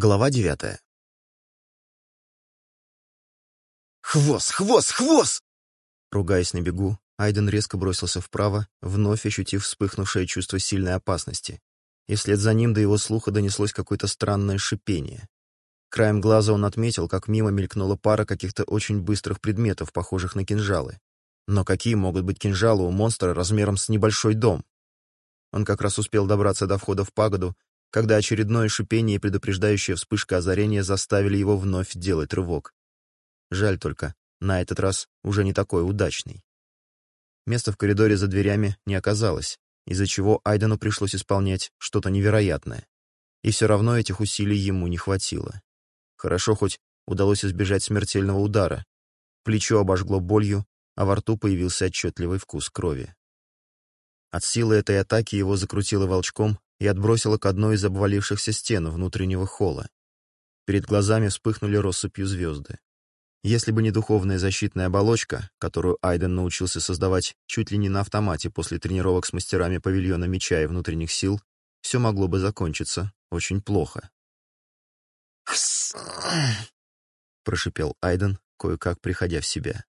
Глава девятая. «Хвост! Хвост! Хвост!» Ругаясь на бегу, Айден резко бросился вправо, вновь ощутив вспыхнувшее чувство сильной опасности. И вслед за ним до его слуха донеслось какое-то странное шипение. Краем глаза он отметил, как мимо мелькнула пара каких-то очень быстрых предметов, похожих на кинжалы. Но какие могут быть кинжалы у монстра размером с небольшой дом? Он как раз успел добраться до входа в пагоду, когда очередное шипение и предупреждающая вспышка озарения заставили его вновь делать рывок. Жаль только, на этот раз уже не такой удачный. Места в коридоре за дверями не оказалось, из-за чего Айдену пришлось исполнять что-то невероятное. И все равно этих усилий ему не хватило. Хорошо хоть удалось избежать смертельного удара. Плечо обожгло болью, а во рту появился отчетливый вкус крови. От силы этой атаки его закрутило волчком, и отбросило к одной из обвалившихся стен внутреннего холла. Перед глазами вспыхнули россыпью звезды. Если бы не духовная защитная оболочка, которую Айден научился создавать чуть ли не на автомате после тренировок с мастерами павильона меча и внутренних сил, все могло бы закончиться очень плохо. прошипел Айден, кое-как приходя в себя.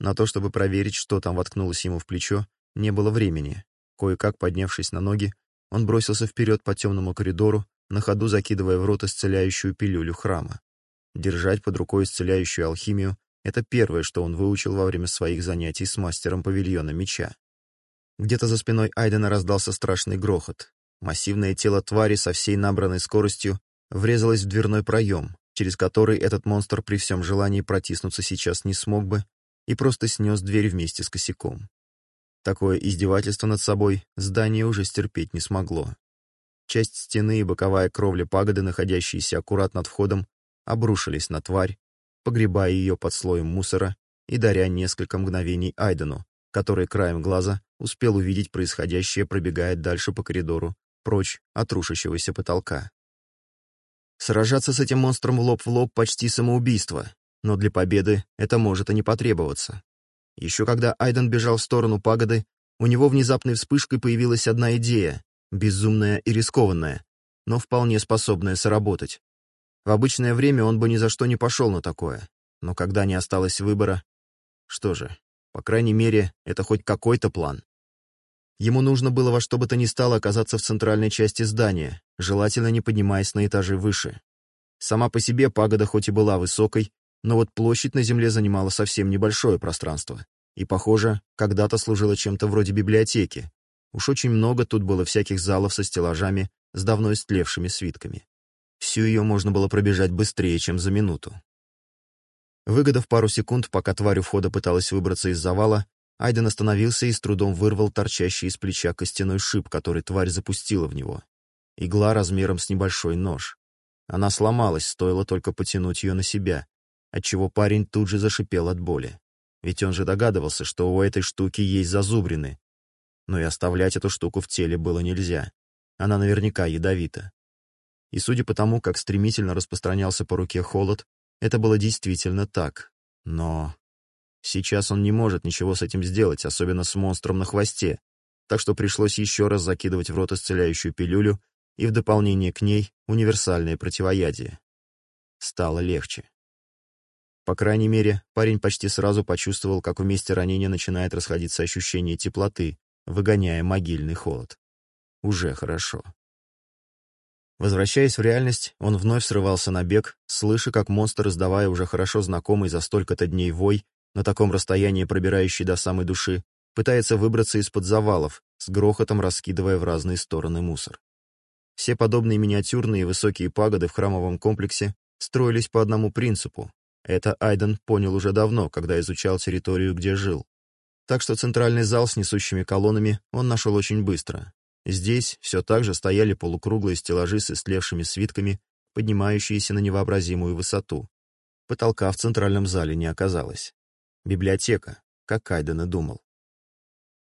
На то, чтобы проверить, что там воткнулось ему в плечо, не было времени. Кое-как поднявшись на ноги, он бросился вперед по темному коридору, на ходу закидывая в рот исцеляющую пилюлю храма. Держать под рукой исцеляющую алхимию — это первое, что он выучил во время своих занятий с мастером павильона меча. Где-то за спиной Айдена раздался страшный грохот. Массивное тело твари со всей набранной скоростью врезалось в дверной проем, через который этот монстр при всем желании протиснуться сейчас не смог бы и просто снес дверь вместе с косяком. Такое издевательство над собой здание уже стерпеть не смогло. Часть стены и боковая кровля пагоды, находящиеся аккуратно над входом, обрушились на тварь, погребая ее под слоем мусора и даря несколько мгновений Айдену, который краем глаза успел увидеть происходящее, пробегая дальше по коридору, прочь от рушащегося потолка. Сражаться с этим монстром лоб в лоб почти самоубийство, но для победы это может и не потребоваться. Еще когда Айден бежал в сторону пагоды, у него внезапной вспышкой появилась одна идея, безумная и рискованная, но вполне способная сработать. В обычное время он бы ни за что не пошел на такое, но когда не осталось выбора... Что же, по крайней мере, это хоть какой-то план. Ему нужно было во что бы то ни стало оказаться в центральной части здания, желательно не поднимаясь на этажи выше. Сама по себе пагода хоть и была высокой, но вот площадь на земле занимала совсем небольшое пространство и, похоже, когда-то служила чем-то вроде библиотеки. Уж очень много тут было всяких залов со стеллажами с давно истлевшими свитками. Всю ее можно было пробежать быстрее, чем за минуту. Выгодав пару секунд, пока тварь у входа пыталась выбраться из завала, Айден остановился и с трудом вырвал торчащий из плеча костяной шип, который тварь запустила в него. Игла размером с небольшой нож. Она сломалась, стоило только потянуть ее на себя, отчего парень тут же зашипел от боли. Ведь он же догадывался, что у этой штуки есть зазубрины. Но и оставлять эту штуку в теле было нельзя. Она наверняка ядовита. И судя по тому, как стремительно распространялся по руке холод, это было действительно так. Но сейчас он не может ничего с этим сделать, особенно с монстром на хвосте, так что пришлось еще раз закидывать в рот исцеляющую пилюлю и в дополнение к ней универсальное противоядие. Стало легче. По крайней мере, парень почти сразу почувствовал, как в месте ранения начинает расходиться ощущение теплоты, выгоняя могильный холод. Уже хорошо. Возвращаясь в реальность, он вновь срывался на бег, слыша, как монстр, издавая уже хорошо знакомый за столько-то дней вой, на таком расстоянии пробирающий до самой души, пытается выбраться из-под завалов, с грохотом раскидывая в разные стороны мусор. Все подобные миниатюрные высокие пагоды в храмовом комплексе строились по одному принципу это Айден понял уже давно, когда изучал территорию, где жил. Так что центральный зал с несущими колоннами он нашел очень быстро. Здесь все так же стояли полукруглые стеллажи с истлевшими свитками, поднимающиеся на невообразимую высоту. Потолка в центральном зале не оказалось. Библиотека, как Айден и думал.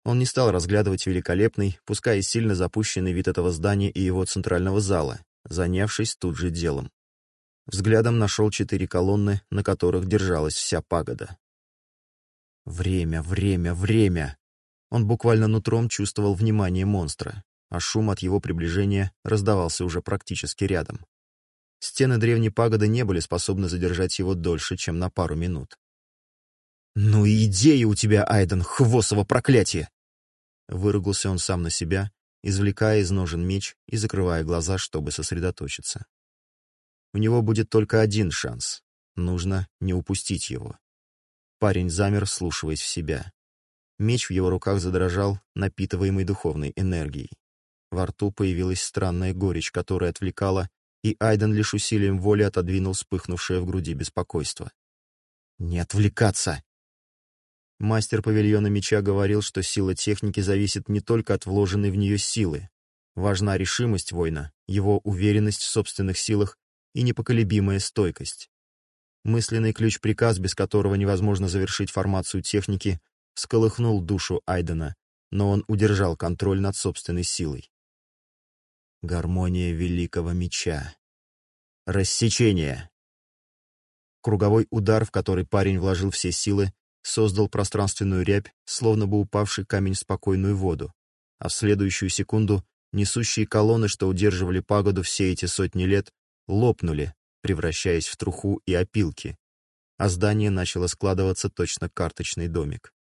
Он не стал разглядывать великолепный, пускай и сильно запущенный вид этого здания и его центрального зала, занявшись тут же делом. Взглядом нашел четыре колонны, на которых держалась вся пагода. Время, время, время. Он буквально нутром чувствовал внимание монстра, а шум от его приближения раздавался уже практически рядом. Стены древней пагоды не были способны задержать его дольше, чем на пару минут. «Ну и идея у тебя, Айден, хвосово проклятие!» Выругался он сам на себя, извлекая из ножен меч и закрывая глаза, чтобы сосредоточиться. У него будет только один шанс. Нужно не упустить его. Парень замер, слушаясь в себя. Меч в его руках задрожал, напитываемый духовной энергией. Во рту появилась странная горечь, которая отвлекала, и Айден лишь усилием воли отодвинул вспыхнувшее в груди беспокойство. «Не отвлекаться!» Мастер павильона меча говорил, что сила техники зависит не только от вложенной в нее силы. Важна решимость воина, его уверенность в собственных силах и непоколебимая стойкость. Мысленный ключ-приказ, без которого невозможно завершить формацию техники, сколыхнул душу Айдена, но он удержал контроль над собственной силой. Гармония великого меча. Рассечение. Круговой удар, в который парень вложил все силы, создал пространственную рябь, словно бы упавший камень в спокойную воду, а в следующую секунду несущие колонны, что удерживали пагоду все эти сотни лет, лопнули, превращаясь в труху и опилки, а здание начало складываться точно карточный домик.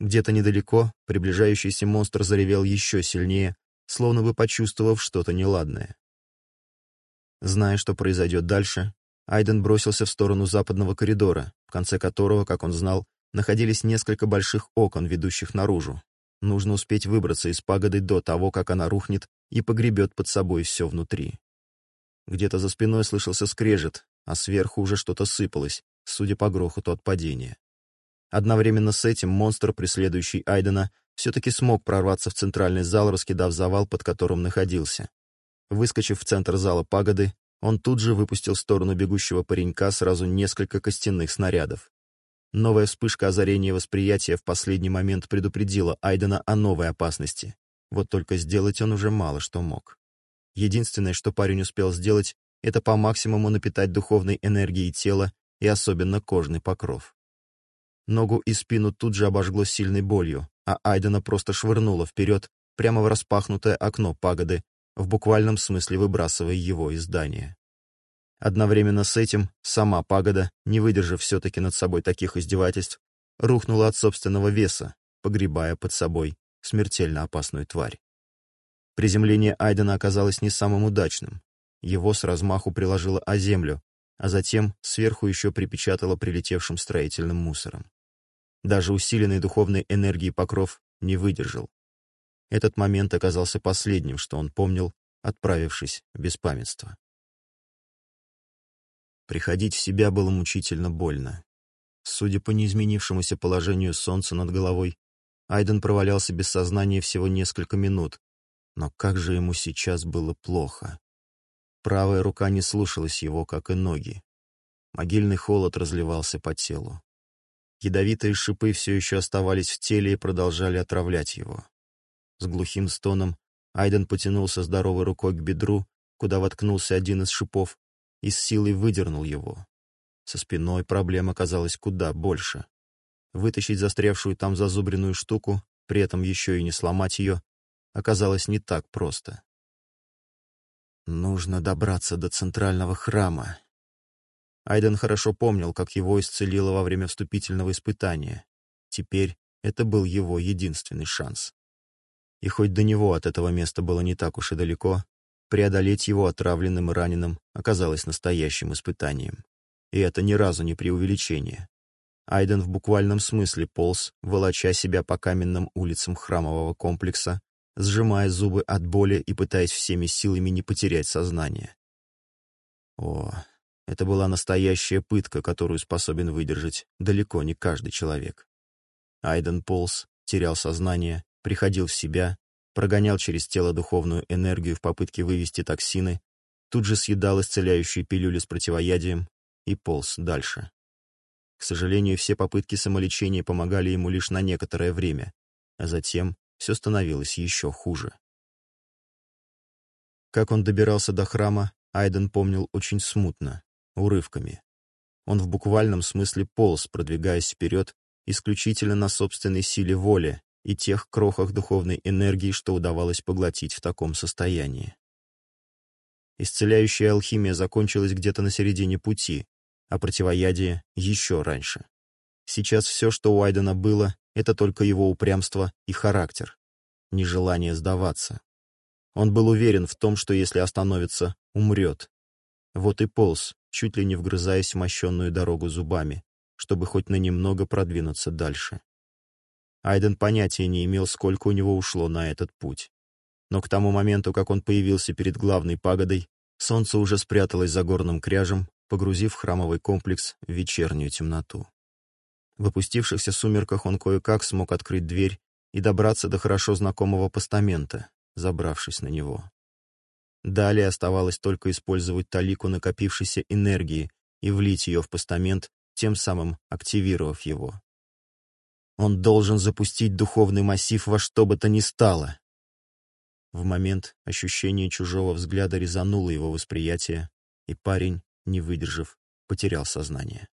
Где-то недалеко приближающийся монстр заревел еще сильнее, словно бы почувствовав что-то неладное. Зная, что произойдет дальше, Айден бросился в сторону западного коридора, в конце которого, как он знал, находились несколько больших окон, ведущих наружу. Нужно успеть выбраться из пагоды до того, как она рухнет и погребет под собой все внутри. Где-то за спиной слышался скрежет, а сверху уже что-то сыпалось, судя по грохоту от падения. Одновременно с этим монстр, преследующий Айдена, все-таки смог прорваться в центральный зал, раскидав завал, под которым находился. Выскочив в центр зала пагоды, он тут же выпустил в сторону бегущего паренька сразу несколько костяных снарядов. Новая вспышка озарения восприятия в последний момент предупредила Айдена о новой опасности. Вот только сделать он уже мало что мог. Единственное, что парень успел сделать, это по максимуму напитать духовной энергией тела и особенно кожный покров. Ногу и спину тут же обожгло сильной болью, а Айдена просто швырнуло вперед, прямо в распахнутое окно пагоды, в буквальном смысле выбрасывая его из здания. Одновременно с этим сама пагода, не выдержав все-таки над собой таких издевательств, рухнула от собственного веса, погребая под собой смертельно опасную тварь. Приземление Айдена оказалось не самым удачным. Его с размаху приложило о землю, а затем сверху еще припечатало прилетевшим строительным мусором. Даже усиленный духовной энергией покров не выдержал. Этот момент оказался последним, что он помнил, отправившись в беспамятство. Приходить в себя было мучительно больно. Судя по неизменившемуся положению солнца над головой, Айден провалялся без сознания всего несколько минут, но как же ему сейчас было плохо. Правая рука не слушалась его, как и ноги. Могильный холод разливался по телу. Ядовитые шипы все еще оставались в теле и продолжали отравлять его. С глухим стоном Айден потянулся здоровой рукой к бедру, куда воткнулся один из шипов, и с силой выдернул его. Со спиной проблем оказалось куда больше. Вытащить застрявшую там зазубренную штуку, при этом еще и не сломать ее, оказалось не так просто. Нужно добраться до центрального храма. Айден хорошо помнил, как его исцелило во время вступительного испытания. Теперь это был его единственный шанс. И хоть до него от этого места было не так уж и далеко, преодолеть его отравленным и раненым оказалось настоящим испытанием. И это ни разу не преувеличение. Айден в буквальном смысле полз, волоча себя по каменным улицам храмового комплекса, сжимая зубы от боли и пытаясь всеми силами не потерять сознание. О, это была настоящая пытка, которую способен выдержать далеко не каждый человек. Айден полз, терял сознание, приходил в себя, прогонял через тело духовную энергию в попытке вывести токсины, тут же съедал исцеляющие пилюли с противоядием и полз дальше. К сожалению, все попытки самолечения помогали ему лишь на некоторое время, а затем все становилось еще хуже. Как он добирался до храма, Айден помнил очень смутно, урывками. Он в буквальном смысле полз, продвигаясь вперед, исключительно на собственной силе воли и тех крохах духовной энергии, что удавалось поглотить в таком состоянии. Исцеляющая алхимия закончилась где-то на середине пути, а противоядие еще раньше. Сейчас все, что у Айдена было, это только его упрямство и характер, нежелание сдаваться. Он был уверен в том, что если остановится, умрет. Вот и полз, чуть ли не вгрызаясь в мощенную дорогу зубами, чтобы хоть на немного продвинуться дальше. Айден понятия не имел, сколько у него ушло на этот путь. Но к тому моменту, как он появился перед главной пагодой, солнце уже спряталось за горным кряжем, погрузив храмовый комплекс в вечернюю темноту. В опустившихся сумерках он кое-как смог открыть дверь и добраться до хорошо знакомого постамента, забравшись на него. Далее оставалось только использовать талику накопившейся энергии и влить ее в постамент, тем самым активировав его. Он должен запустить духовный массив во что бы то ни стало. В момент ощущение чужого взгляда резануло его восприятие, и парень, не выдержав, потерял сознание.